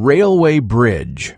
Railway bridge.